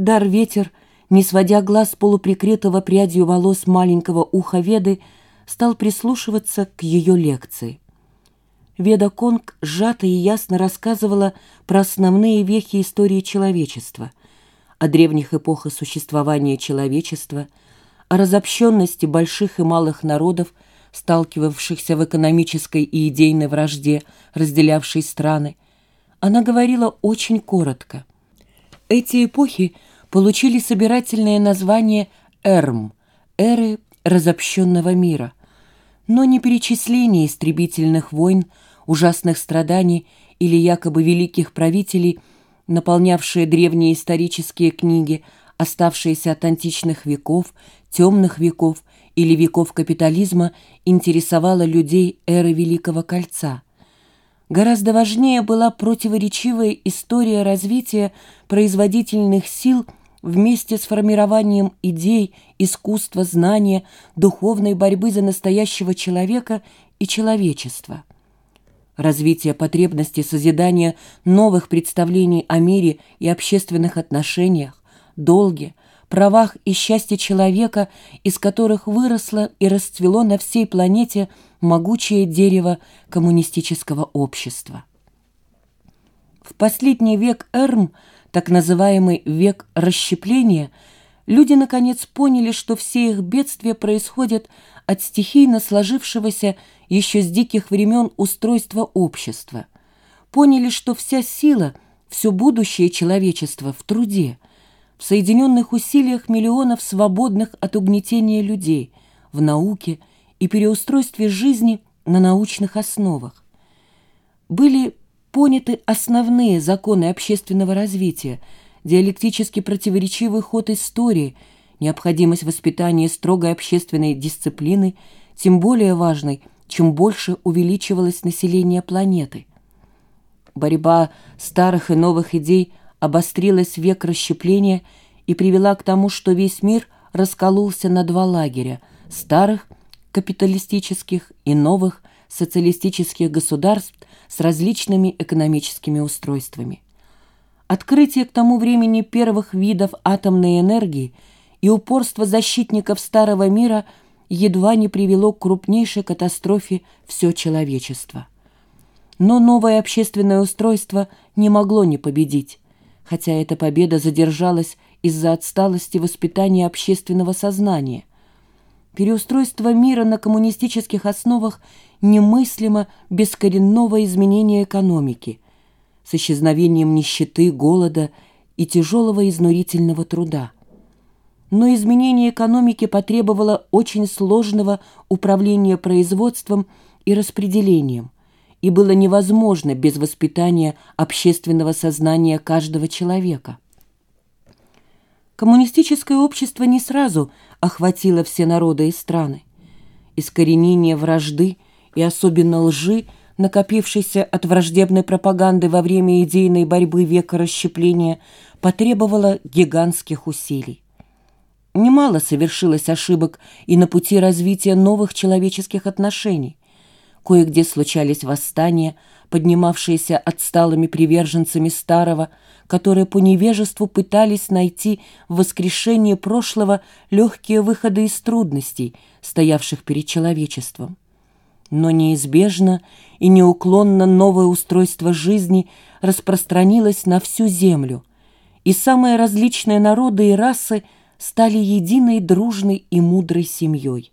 Дар-ветер, не сводя глаз полуприкрытого прядью волос маленького уха Веды, стал прислушиваться к ее лекции. Веда Конг сжато и ясно рассказывала про основные вехи истории человечества, о древних эпохах существования человечества, о разобщенности больших и малых народов, сталкивавшихся в экономической и идейной вражде, разделявшей страны. Она говорила очень коротко. Эти эпохи получили собирательное название «Эрм» — «Эры разобщенного мира», но не перечисление истребительных войн, ужасных страданий или якобы великих правителей, наполнявшие древние исторические книги, оставшиеся от античных веков, темных веков или веков капитализма, интересовало людей эры Великого Кольца. Гораздо важнее была противоречивая история развития производительных сил вместе с формированием идей, искусства, знания, духовной борьбы за настоящего человека и человечества. Развитие потребности созидания новых представлений о мире и общественных отношениях, долге, правах и счастье человека, из которых выросло и расцвело на всей планете могучее дерево коммунистического общества. В последний век Эрм, так называемый век расщепления, люди наконец поняли, что все их бедствия происходят от стихийно сложившегося еще с диких времен устройства общества. Поняли, что вся сила, все будущее человечества в труде – в соединенных усилиях миллионов свободных от угнетения людей, в науке и переустройстве жизни на научных основах. Были поняты основные законы общественного развития, диалектически противоречивый ход истории, необходимость воспитания строгой общественной дисциплины, тем более важной, чем больше увеличивалось население планеты. Борьба старых и новых идей обострилась век расщепления и привела к тому, что весь мир раскололся на два лагеря – старых капиталистических и новых социалистических государств с различными экономическими устройствами. Открытие к тому времени первых видов атомной энергии и упорство защитников старого мира едва не привело к крупнейшей катастрофе все человечество. Но новое общественное устройство не могло не победить хотя эта победа задержалась из-за отсталости воспитания общественного сознания. Переустройство мира на коммунистических основах немыслимо без коренного изменения экономики, с исчезновением нищеты, голода и тяжелого изнурительного труда. Но изменение экономики потребовало очень сложного управления производством и распределением – и было невозможно без воспитания общественного сознания каждого человека. Коммунистическое общество не сразу охватило все народы и страны. Искоренение вражды и особенно лжи, накопившейся от враждебной пропаганды во время идейной борьбы века расщепления, потребовало гигантских усилий. Немало совершилось ошибок и на пути развития новых человеческих отношений. Кое-где случались восстания, поднимавшиеся отсталыми приверженцами старого, которые по невежеству пытались найти в воскрешении прошлого легкие выходы из трудностей, стоявших перед человечеством. Но неизбежно и неуклонно новое устройство жизни распространилось на всю землю, и самые различные народы и расы стали единой дружной и мудрой семьей.